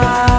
mar.